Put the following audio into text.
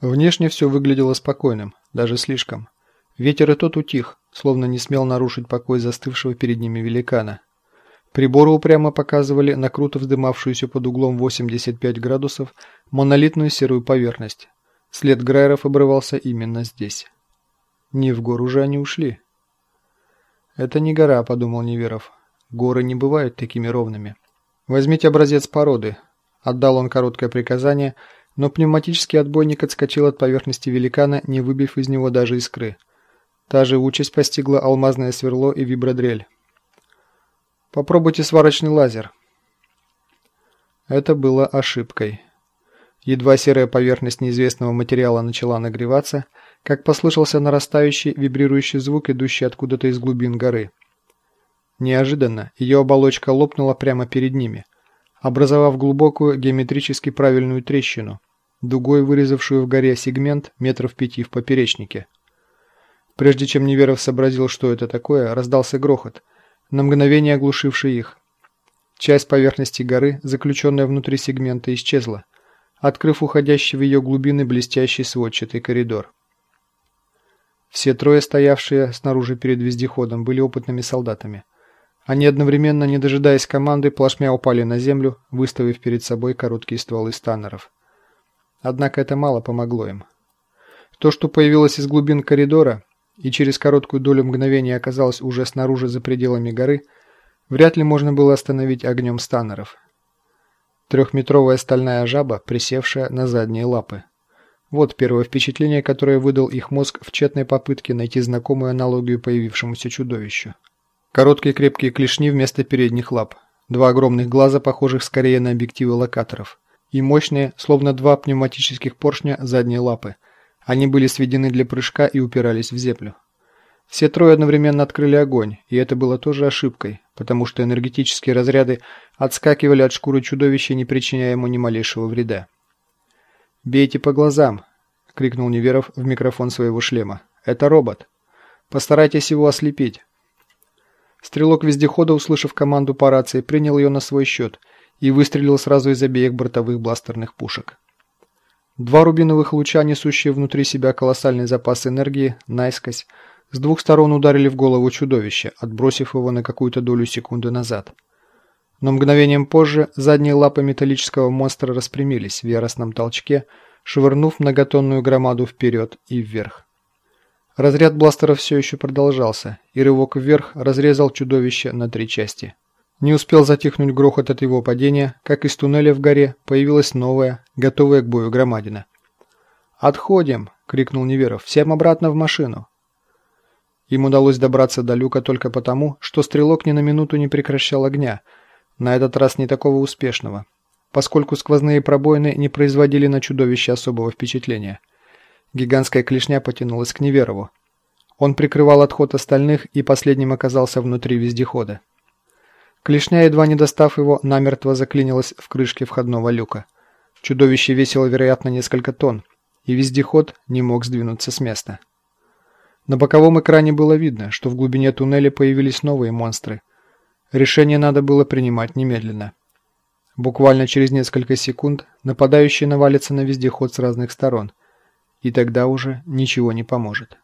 Внешне все выглядело спокойным, даже слишком. Ветер и тот утих, словно не смел нарушить покой застывшего перед ними великана. Приборы упрямо показывали на круто вздымавшуюся под углом 85 градусов монолитную серую поверхность. След Грайеров обрывался именно здесь. Не в гору же они ушли. «Это не гора», — подумал Неверов. «Горы не бывают такими ровными». «Возьмите образец породы», — отдал он короткое приказание, но пневматический отбойник отскочил от поверхности великана, не выбив из него даже искры. Та же участь постигла алмазное сверло и вибродрель. «Попробуйте сварочный лазер». Это было ошибкой. Едва серая поверхность неизвестного материала начала нагреваться, как послышался нарастающий вибрирующий звук, идущий откуда-то из глубин горы. Неожиданно ее оболочка лопнула прямо перед ними, образовав глубокую геометрически правильную трещину, дугой вырезавшую в горе сегмент метров пяти в поперечнике. Прежде чем Неверов сообразил, что это такое, раздался грохот, на мгновение оглушивший их. Часть поверхности горы, заключенная внутри сегмента, исчезла, открыв уходящий в ее глубины блестящий сводчатый коридор. Все трое, стоявшие снаружи перед вездеходом, были опытными солдатами. Они одновременно, не дожидаясь команды, плашмя упали на землю, выставив перед собой короткие стволы станнеров. Однако это мало помогло им. То, что появилось из глубин коридора и через короткую долю мгновения оказалось уже снаружи за пределами горы, вряд ли можно было остановить огнем станнеров. Трехметровая стальная жаба, присевшая на задние лапы. Вот первое впечатление, которое выдал их мозг в тщетной попытке найти знакомую аналогию появившемуся чудовищу. Короткие крепкие клешни вместо передних лап. Два огромных глаза, похожих скорее на объективы локаторов. И мощные, словно два пневматических поршня, задние лапы. Они были сведены для прыжка и упирались в землю. Все трое одновременно открыли огонь, и это было тоже ошибкой, потому что энергетические разряды отскакивали от шкуры чудовища, не причиняя ему ни малейшего вреда. «Бейте по глазам!» — крикнул Неверов в микрофон своего шлема. «Это робот. Постарайтесь его ослепить». Стрелок вездехода, услышав команду по рации, принял ее на свой счет и выстрелил сразу из обеих бортовых бластерных пушек. Два рубиновых луча, несущие внутри себя колоссальный запас энергии, наискось, с двух сторон ударили в голову чудовища, отбросив его на какую-то долю секунды назад. Но мгновением позже задние лапы металлического монстра распрямились в яростном толчке, швырнув многотонную громаду вперед и вверх. Разряд бластера все еще продолжался, и рывок вверх разрезал чудовище на три части. Не успел затихнуть грохот от его падения, как из туннеля в горе появилась новая, готовая к бою громадина. «Отходим!» — крикнул Неверов. «Всем обратно в машину!» Им удалось добраться до люка только потому, что стрелок ни на минуту не прекращал огня — на этот раз не такого успешного, поскольку сквозные пробоины не производили на чудовище особого впечатления. Гигантская клешня потянулась к Неверову. Он прикрывал отход остальных и последним оказался внутри вездехода. Клешня, едва не достав его, намертво заклинилась в крышке входного люка. Чудовище весило, вероятно, несколько тонн, и вездеход не мог сдвинуться с места. На боковом экране было видно, что в глубине туннеля появились новые монстры, Решение надо было принимать немедленно. Буквально через несколько секунд нападающие навалятся на вездеход с разных сторон, и тогда уже ничего не поможет.